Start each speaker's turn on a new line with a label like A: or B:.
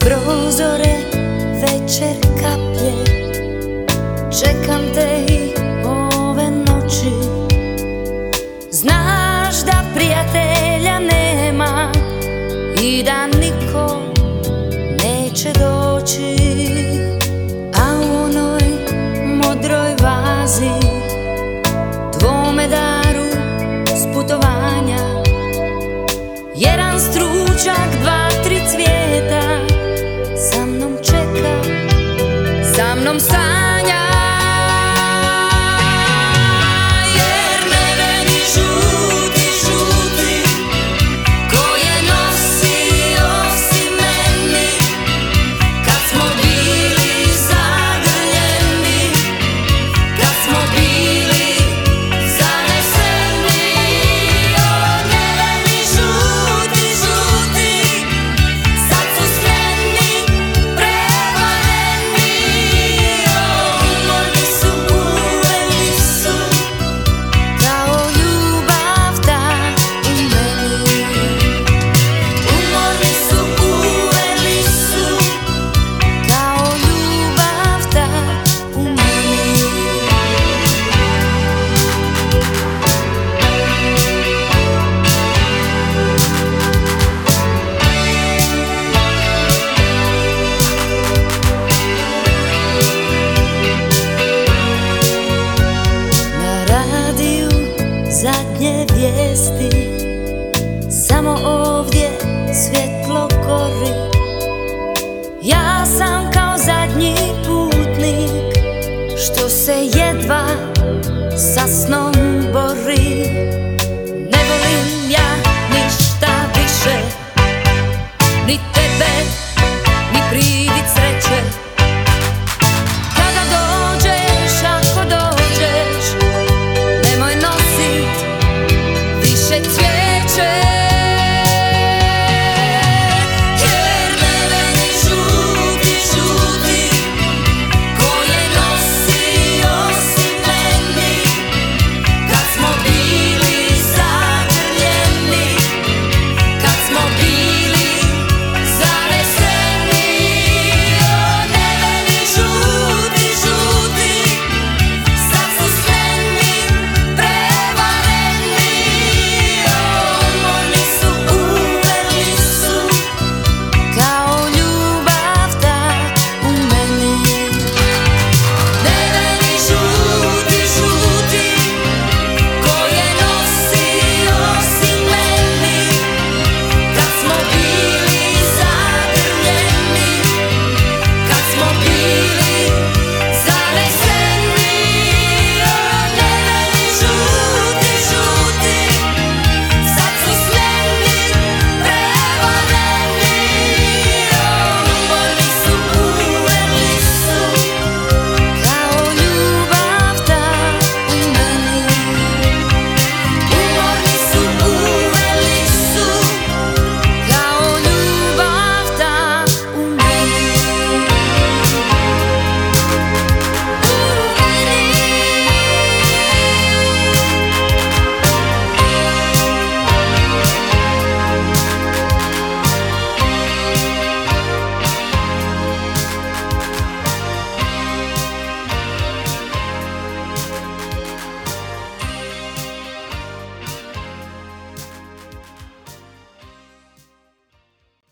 A: prozore večer kaplje. Čekam te i ove noći. Znaš da prijatelja nema I da niko neće doći. A u onoj modroj vazi Tvome daru s putovanja Jedan stručak, svjetlo gori. Ja sam kao zadnji putnik Što se jedva sa snom bori. Ne volim ja ništa više Ni tebe, ni privid